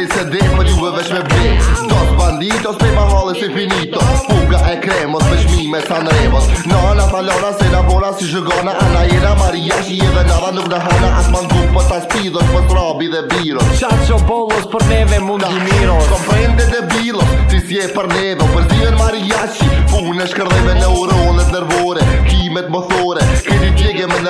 Ferrari se dhe për juve veç me blik Dos banditos pe pa halë si finito Fuga e kremos veç mi me san revos Nana ta se la bora si zhëgona Ana jera marija që dhe nara nuk në hana Asman gupë për taj spidos për trabi dhe biros Qatë që bolos për neve mund i miros Komprende dhe bilos si si e për neve Për zinën marija që punë e shkërdeve në uronet nërvore Kimet më thore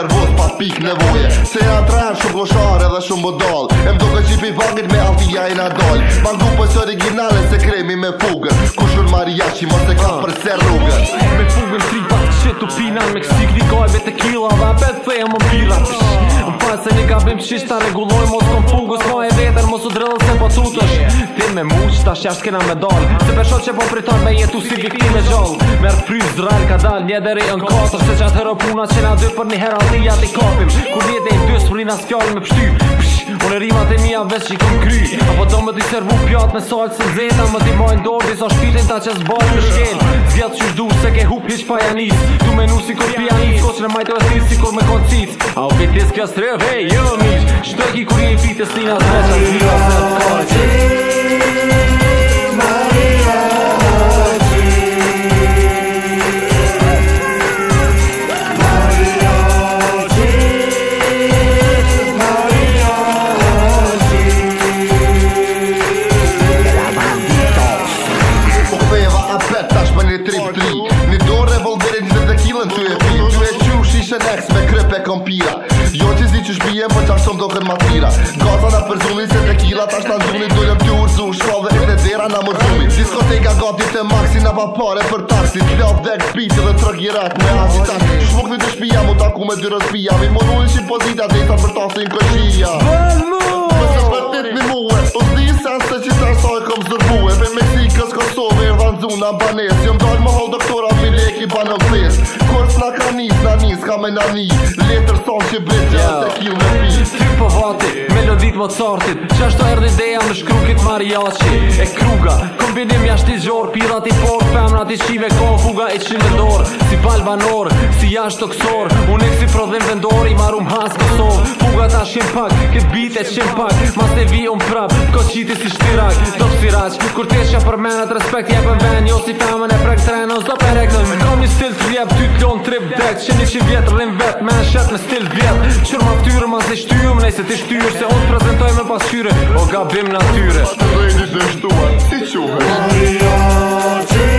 nervoz pa pik nevoje Se janë trenë shumë gloshare dhe shumë bodol E mdo ka qipi vangit me alti jajna doll Bangu për po originale se kremi me fugën Kushun Maria që mos e ka për se rrugën Me fugën tri pak të shetu pina Me kësik një kaj me tequila dhe apet feja më pira Në pas se një gabim shish ta reguloj Mos kon fugës ma e veter mos u drëllë se po tutësh Ti me muq ta shja shkena me doll Se beshot që po pritar me jetu si viktime gjoll Merë fryz drar ka dal një dhe në Se që atë puna që na për një hera ja te kapim Kur vjet e dy së rrinë me pështy Unë rimat e mia vesh që i kom kry Apo do më t'i servu pjatë me salcë se zeta Më t'i bajnë dorë disa shpitin ta që zbalë shkel Zgjatë që du se ke hup hish pa janis Tu menu si kur pia një në majtë e si kur me kocit A u vitis kja strev, hej, jo mish Shtë ki kur i pite sina zvesh A ishe nex me krype kompira Jo që zdi që shbije Po qa shumë do ma matira Gaza na përzunin se te kila ta shtan zuni Dullëm ty urzu dhe e dhe dera na mërzumi Diskoteka gati të maxi na pa pare për taksi Klop dhe kbit dhe të i rat me asit tani Shmuk një të shpija mu taku me dyre zbija Mi më nullin shim pozita dhe i ta për tasin këshia për Banes Jëm më doktora, mi leki, banë në fles në tani s'ka me nani Letër son që bretë yeah. të kjo në pi Qështë ty po vati, melodit më të sartit Qështë të erdi ideja më shkru mariachi E kruga, kombinim jasht i gjor Pirat i por, femrat i shive ko Fuga i qim dor, si pal banor Si jasht të kësor, unë e si prodhim dhe I marum has në Fuga ta shim pak, kët bit e shim pak Mas të vi unë prap, ko qiti si shtirak Do si raq, kur të shka për menat, Respekt jep e ven, jo si femën e prek trenon Zdo perek në me një stil të vjep, ty klon trip që një që vjetë rrim me në shet me stil vjet Qërë më ftyrë më zesh tyrë nejse ti shtyur Se unë prezentoj me pasyre, o gabim në tyre Dhe i njështuar, ti quhe një një një